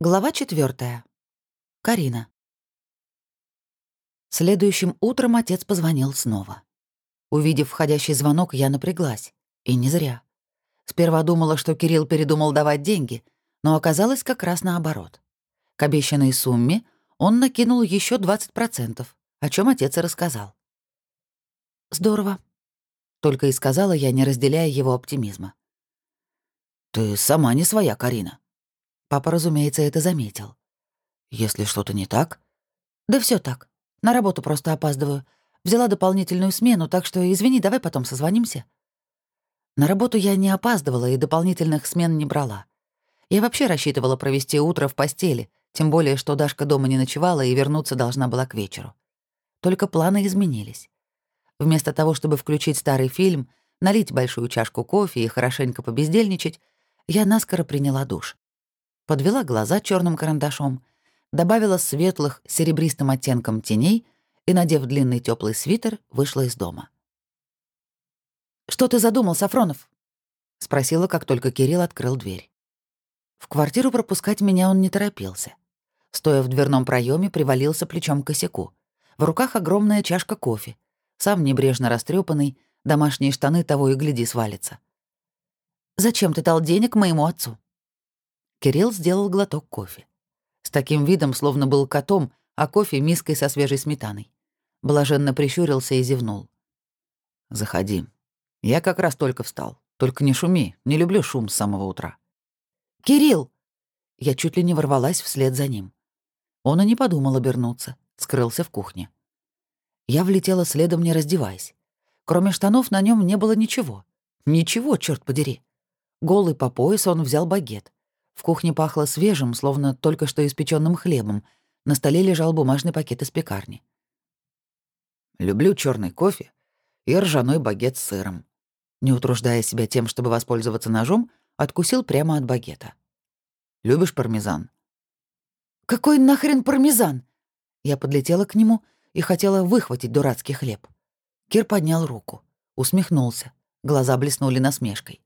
Глава четвертая. Карина. Следующим утром отец позвонил снова. Увидев входящий звонок, я напряглась. И не зря. Сперва думала, что Кирилл передумал давать деньги, но оказалось как раз наоборот. К обещанной сумме он накинул еще 20%, о чем отец и рассказал. «Здорово», — только и сказала я, не разделяя его оптимизма. «Ты сама не своя, Карина», Папа, разумеется, это заметил. «Если что-то не так?» «Да все так. На работу просто опаздываю. Взяла дополнительную смену, так что извини, давай потом созвонимся». На работу я не опаздывала и дополнительных смен не брала. Я вообще рассчитывала провести утро в постели, тем более, что Дашка дома не ночевала и вернуться должна была к вечеру. Только планы изменились. Вместо того, чтобы включить старый фильм, налить большую чашку кофе и хорошенько побездельничать, я наскоро приняла душ подвела глаза черным карандашом, добавила светлых серебристым оттенком теней и, надев длинный теплый свитер, вышла из дома. «Что ты задумал, Сафронов?» — спросила, как только Кирилл открыл дверь. В квартиру пропускать меня он не торопился. Стоя в дверном проеме, привалился плечом к косяку. В руках огромная чашка кофе. Сам небрежно растрепанный, домашние штаны того и гляди свалятся. «Зачем ты дал денег моему отцу?» Кирилл сделал глоток кофе. С таким видом, словно был котом, а кофе — миской со свежей сметаной. Блаженно прищурился и зевнул. «Заходи. Я как раз только встал. Только не шуми, не люблю шум с самого утра». «Кирилл!» Я чуть ли не ворвалась вслед за ним. Он и не подумал обернуться, скрылся в кухне. Я влетела следом, не раздеваясь. Кроме штанов на нем не было ничего. Ничего, черт подери. Голый по пояс он взял багет. В кухне пахло свежим, словно только что испеченным хлебом. На столе лежал бумажный пакет из пекарни. «Люблю черный кофе и ржаной багет с сыром». Не утруждая себя тем, чтобы воспользоваться ножом, откусил прямо от багета. «Любишь пармезан?» «Какой нахрен пармезан?» Я подлетела к нему и хотела выхватить дурацкий хлеб. Кир поднял руку, усмехнулся. Глаза блеснули насмешкой.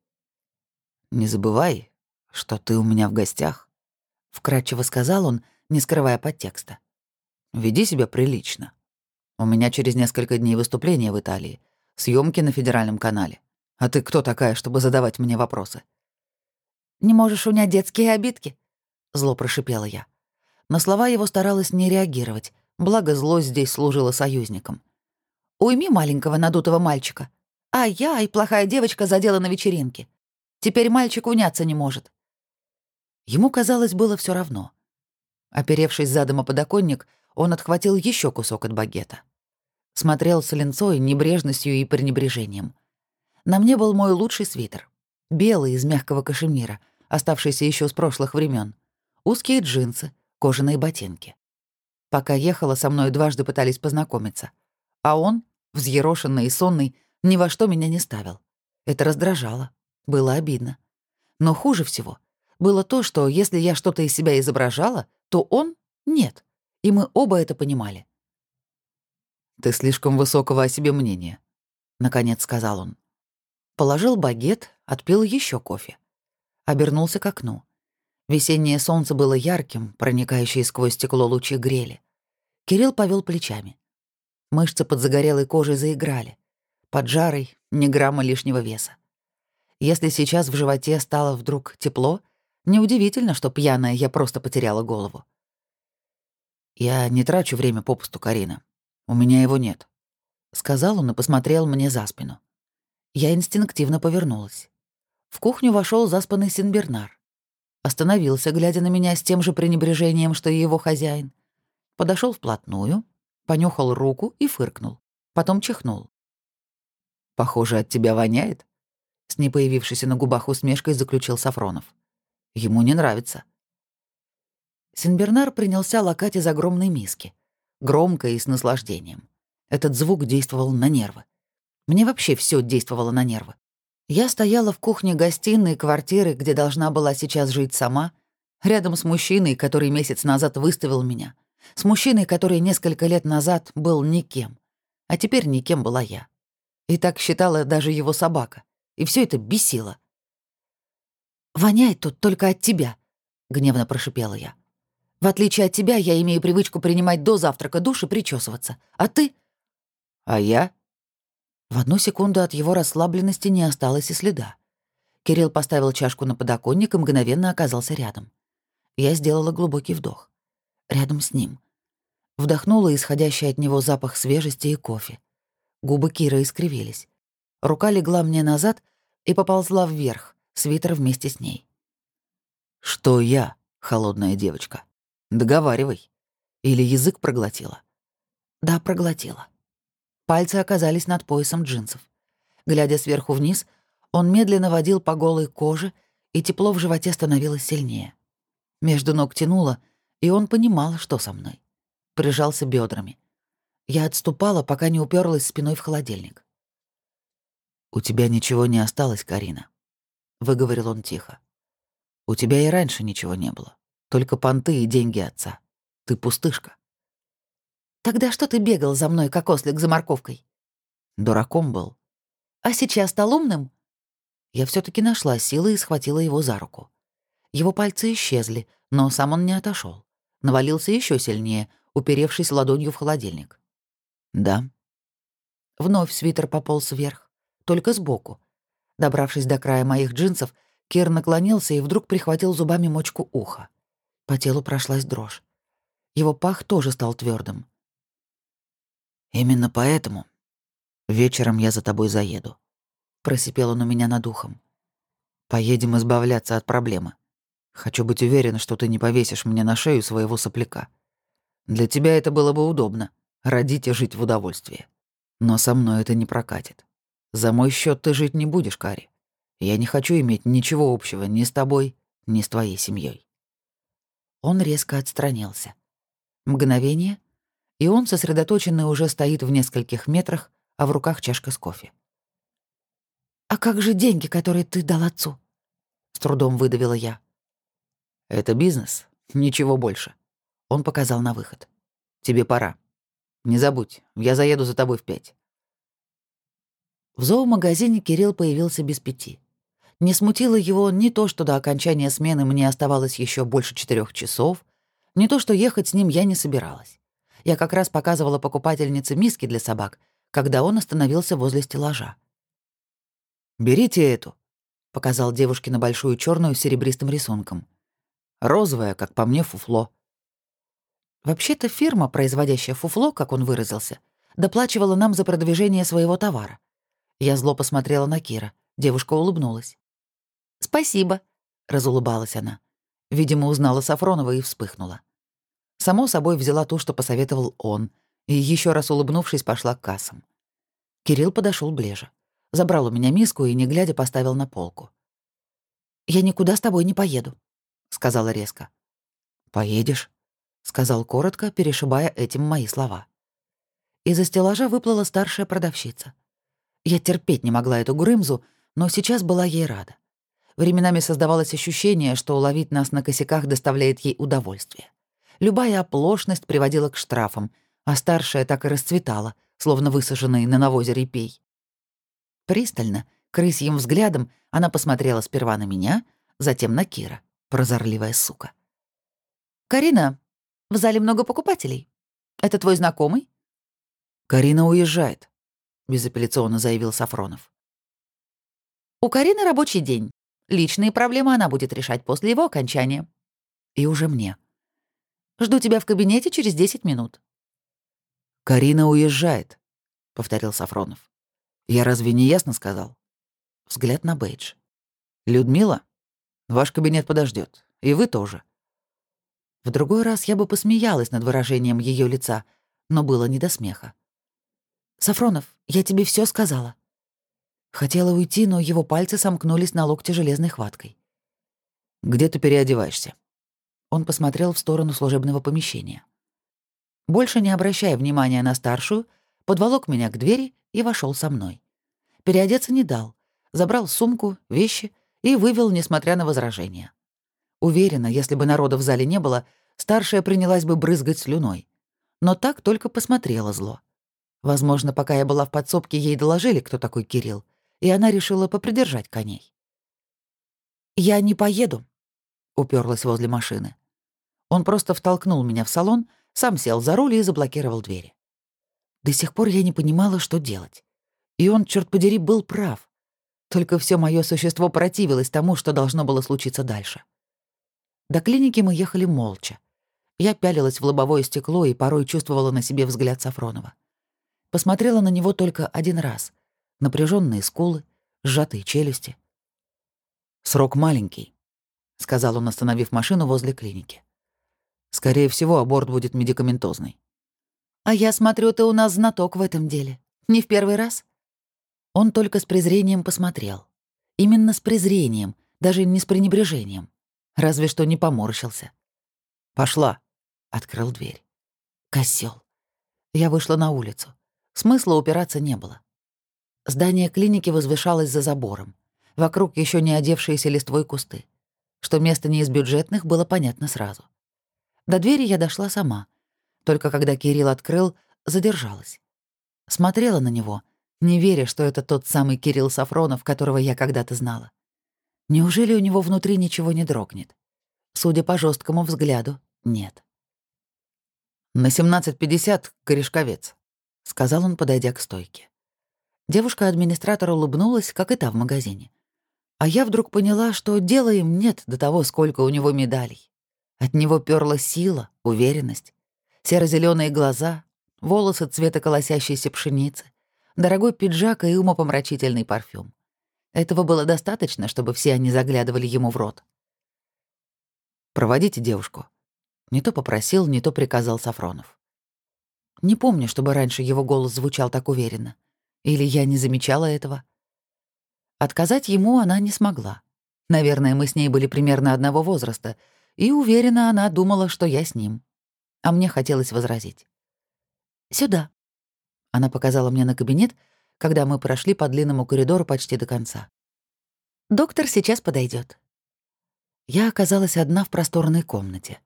«Не забывай, что ты у меня в гостях», — вкратчиво сказал он, не скрывая подтекста. «Веди себя прилично. У меня через несколько дней выступление в Италии, съемки на федеральном канале. А ты кто такая, чтобы задавать мне вопросы?» «Не можешь унять детские обидки?» — зло прошипела я. На слова его старалась не реагировать, благо злость здесь служила союзником. «Уйми маленького надутого мальчика. А я и плохая девочка задела на вечеринке. Теперь мальчик уняться не может. Ему, казалось, было все равно. Оперевшись задом о подоконник, он отхватил еще кусок от багета. Смотрел с линцой, небрежностью и пренебрежением. На мне был мой лучший свитер. Белый, из мягкого кашемира, оставшийся еще с прошлых времен. Узкие джинсы, кожаные ботинки. Пока ехала, со мной дважды пытались познакомиться. А он, взъерошенный и сонный, ни во что меня не ставил. Это раздражало. Было обидно. Но хуже всего — было то, что если я что-то из себя изображала, то он — нет. И мы оба это понимали. «Ты слишком высокого о себе мнения», — наконец сказал он. Положил багет, отпил еще кофе. Обернулся к окну. Весеннее солнце было ярким, проникающие сквозь стекло лучи грели. Кирилл повел плечами. Мышцы под загорелой кожей заиграли. Под жарой — ни грамма лишнего веса. Если сейчас в животе стало вдруг тепло, Неудивительно, что пьяная я просто потеряла голову. «Я не трачу время попусту, Карина. У меня его нет», — сказал он и посмотрел мне за спину. Я инстинктивно повернулась. В кухню вошел заспанный Синбернар. Остановился, глядя на меня с тем же пренебрежением, что и его хозяин. Подошел вплотную, понюхал руку и фыркнул. Потом чихнул. «Похоже, от тебя воняет?» С непоявившейся на губах усмешкой заключил Сафронов. Ему не нравится. Синбернар принялся лакать из огромной миски. Громко и с наслаждением. Этот звук действовал на нервы. Мне вообще все действовало на нервы. Я стояла в кухне-гостиной квартиры, где должна была сейчас жить сама, рядом с мужчиной, который месяц назад выставил меня, с мужчиной, который несколько лет назад был никем, а теперь никем была я. И так считала даже его собака. И все это бесило. «Воняет тут только от тебя», — гневно прошипела я. В отличие от тебя, я имею привычку принимать до завтрака душ и причесываться. А ты? А я? В одну секунду от его расслабленности не осталось и следа. Кирилл поставил чашку на подоконник и мгновенно оказался рядом. Я сделала глубокий вдох. Рядом с ним. Вдохнула исходящий от него запах свежести и кофе. Губы Кира искривились. Рука легла мне назад и поползла вверх, свитер вместе с ней. «Что я, холодная девочка? Договаривай. Или язык проглотила?» «Да, проглотила». Пальцы оказались над поясом джинсов. Глядя сверху вниз, он медленно водил по голой коже, и тепло в животе становилось сильнее. Между ног тянуло, и он понимал, что со мной. Прижался бедрами. Я отступала, пока не уперлась спиной в холодильник. «У тебя ничего не осталось, Карина», — выговорил он тихо. «У тебя и раньше ничего не было. Только понты и деньги отца. Ты пустышка». Тогда что ты бегал за мной, как ослик за морковкой? Дураком был. А сейчас стал умным? Я все таки нашла силы и схватила его за руку. Его пальцы исчезли, но сам он не отошел. Навалился еще сильнее, уперевшись ладонью в холодильник. «Да». Вновь свитер пополз вверх, только сбоку. Добравшись до края моих джинсов, Кир наклонился и вдруг прихватил зубами мочку уха. По телу прошлась дрожь. Его пах тоже стал твердым. «Именно поэтому вечером я за тобой заеду», — просипел он у меня над ухом. «Поедем избавляться от проблемы. Хочу быть уверен, что ты не повесишь мне на шею своего сопляка. Для тебя это было бы удобно — родить и жить в удовольствии. Но со мной это не прокатит. За мой счет ты жить не будешь, Кари. Я не хочу иметь ничего общего ни с тобой, ни с твоей семьей. Он резко отстранился. Мгновение, и он, сосредоточенный, уже стоит в нескольких метрах, а в руках чашка с кофе. «А как же деньги, которые ты дал отцу?» — с трудом выдавила я. «Это бизнес, ничего больше». Он показал на выход. «Тебе пора. Не забудь, я заеду за тобой в пять». В зоомагазине Кирилл появился без пяти. Не смутило его ни то, что до окончания смены мне оставалось еще больше четырех часов, не то, что ехать с ним я не собиралась. Я как раз показывала покупательнице миски для собак, когда он остановился возле стеллажа. «Берите эту», — показал девушке на большую черную с серебристым рисунком. «Розовая, как по мне, фуфло». Вообще-то фирма, производящая фуфло, как он выразился, доплачивала нам за продвижение своего товара. Я зло посмотрела на Кира. Девушка улыбнулась. «Спасибо», — разулыбалась она. Видимо, узнала Сафронова и вспыхнула. Само собой взяла ту, что посоветовал он, и еще раз улыбнувшись, пошла к кассам. Кирилл подошел ближе. Забрал у меня миску и, не глядя, поставил на полку. «Я никуда с тобой не поеду», — сказала резко. «Поедешь?» — сказал коротко, перешибая этим мои слова. Из-за стеллажа выплыла старшая продавщица. Я терпеть не могла эту Грымзу, но сейчас была ей рада. Временами создавалось ощущение, что уловить нас на косяках доставляет ей удовольствие. Любая оплошность приводила к штрафам, а старшая так и расцветала, словно высаженный на навозе репей. Пристально, крысьим взглядом, она посмотрела сперва на меня, затем на Кира, прозорливая сука. «Карина, в зале много покупателей. Это твой знакомый?» «Карина уезжает», — безапелляционно заявил Сафронов. «У Карины рабочий день. Личные проблемы она будет решать после его окончания. И уже мне. Жду тебя в кабинете через 10 минут». «Карина уезжает», — повторил Сафронов. «Я разве не ясно сказал?» Взгляд на Бейдж. «Людмила, ваш кабинет подождет, И вы тоже». В другой раз я бы посмеялась над выражением ее лица, но было не до смеха. «Сафронов, я тебе все сказала». Хотела уйти, но его пальцы сомкнулись на локте железной хваткой. «Где ты переодеваешься?» Он посмотрел в сторону служебного помещения. Больше не обращая внимания на старшую, подволок меня к двери и вошел со мной. Переодеться не дал, забрал сумку, вещи и вывел, несмотря на возражения. Уверена, если бы народа в зале не было, старшая принялась бы брызгать слюной. Но так только посмотрела зло. Возможно, пока я была в подсобке, ей доложили, кто такой Кирилл, и она решила попридержать коней. «Я не поеду», — уперлась возле машины. Он просто втолкнул меня в салон, сам сел за руль и заблокировал двери. До сих пор я не понимала, что делать. И он, черт подери, был прав. Только все мое существо противилось тому, что должно было случиться дальше. До клиники мы ехали молча. Я пялилась в лобовое стекло и порой чувствовала на себе взгляд Сафронова. Посмотрела на него только один раз. Напряженные скулы, сжатые челюсти. «Срок маленький», — сказал он, остановив машину возле клиники. «Скорее всего, аборт будет медикаментозный». «А я смотрю, ты у нас знаток в этом деле. Не в первый раз?» Он только с презрением посмотрел. Именно с презрением, даже не с пренебрежением. Разве что не поморщился. «Пошла», — открыл дверь. Косел. Я вышла на улицу. Смысла упираться не было. Здание клиники возвышалось за забором. Вокруг еще не одевшиеся листвой кусты. Что место не из бюджетных, было понятно сразу. До двери я дошла сама. Только когда Кирилл открыл, задержалась. Смотрела на него, не веря, что это тот самый Кирилл Сафронов, которого я когда-то знала. Неужели у него внутри ничего не дрогнет? Судя по жесткому взгляду, нет. «На 17.50 корешковец», — сказал он, подойдя к стойке. Девушка-администратор улыбнулась, как и та в магазине. А я вдруг поняла, что дела им нет до того, сколько у него медалей. От него перла сила, уверенность, серо зеленые глаза, волосы цвета колосящейся пшеницы, дорогой пиджак и умопомрачительный парфюм. Этого было достаточно, чтобы все они заглядывали ему в рот. «Проводите девушку». Не то попросил, не то приказал Сафронов. Не помню, чтобы раньше его голос звучал так уверенно. Или я не замечала этого. Отказать ему она не смогла. Наверное, мы с ней были примерно одного возраста, и уверена, она думала, что я с ним. А мне хотелось возразить. «Сюда», она показала мне на кабинет, когда мы прошли по длинному коридору почти до конца. «Доктор сейчас подойдет. Я оказалась одна в просторной комнате.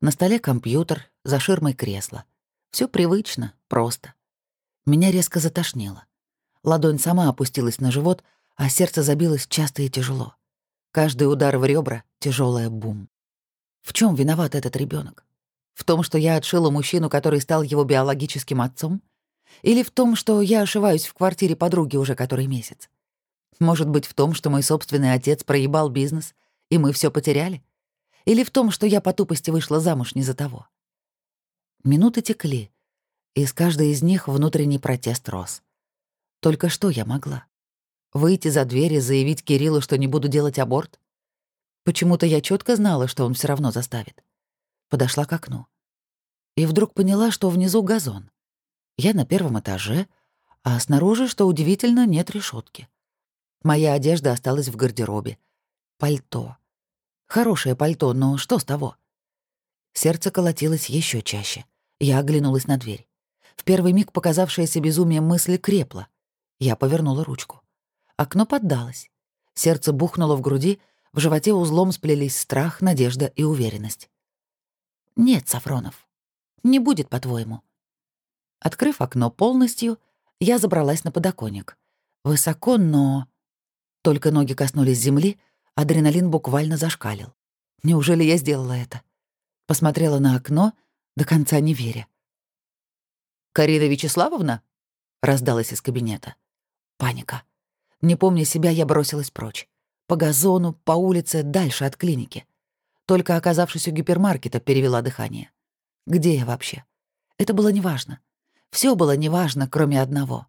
На столе компьютер, за ширмой кресло. Все привычно, просто. Меня резко затошнило. Ладонь сама опустилась на живот, а сердце забилось часто и тяжело. Каждый удар в ребра — тяжелая бум. В чем виноват этот ребенок? В том, что я отшила мужчину, который стал его биологическим отцом? Или в том, что я ошиваюсь в квартире подруги уже который месяц? Может быть, в том, что мой собственный отец проебал бизнес, и мы все потеряли? Или в том, что я по тупости вышла замуж не за того? Минуты текли, и с каждой из них внутренний протест рос. Только что я могла? Выйти за дверь и заявить Кириллу, что не буду делать аборт? Почему-то я четко знала, что он все равно заставит. Подошла к окну. И вдруг поняла, что внизу газон. Я на первом этаже, а снаружи, что удивительно, нет решетки. Моя одежда осталась в гардеробе. Пальто. Хорошее пальто, но что с того? Сердце колотилось еще чаще. Я оглянулась на дверь. В первый миг показавшаяся безумие мысли крепла. Я повернула ручку. Окно поддалось. Сердце бухнуло в груди, в животе узлом сплелись страх, надежда и уверенность. «Нет, Сафронов, не будет, по-твоему. Открыв окно полностью, я забралась на подоконник. Высоко, но... Только ноги коснулись земли, адреналин буквально зашкалил. Неужели я сделала это? Посмотрела на окно, до конца не веря. «Карина Вячеславовна?» — раздалась из кабинета. Паника. Не помня себя, я бросилась прочь. По газону, по улице, дальше от клиники. Только оказавшись у гипермаркета, перевела дыхание. Где я вообще? Это было неважно. Все было неважно, кроме одного.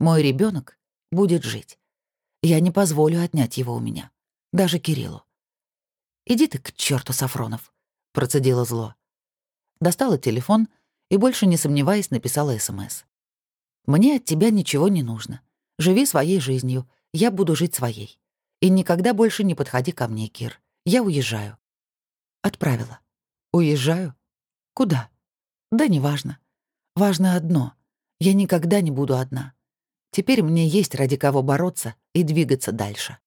Мой ребенок будет жить. Я не позволю отнять его у меня. Даже Кириллу. «Иди ты к черту, Сафронов», — процедила зло. Достала телефон и, больше не сомневаясь, написала СМС. «Мне от тебя ничего не нужно. Живи своей жизнью, я буду жить своей. И никогда больше не подходи ко мне, Кир. Я уезжаю». Отправила. «Уезжаю? Куда? Да неважно. Важно одно — я никогда не буду одна. Теперь мне есть ради кого бороться и двигаться дальше.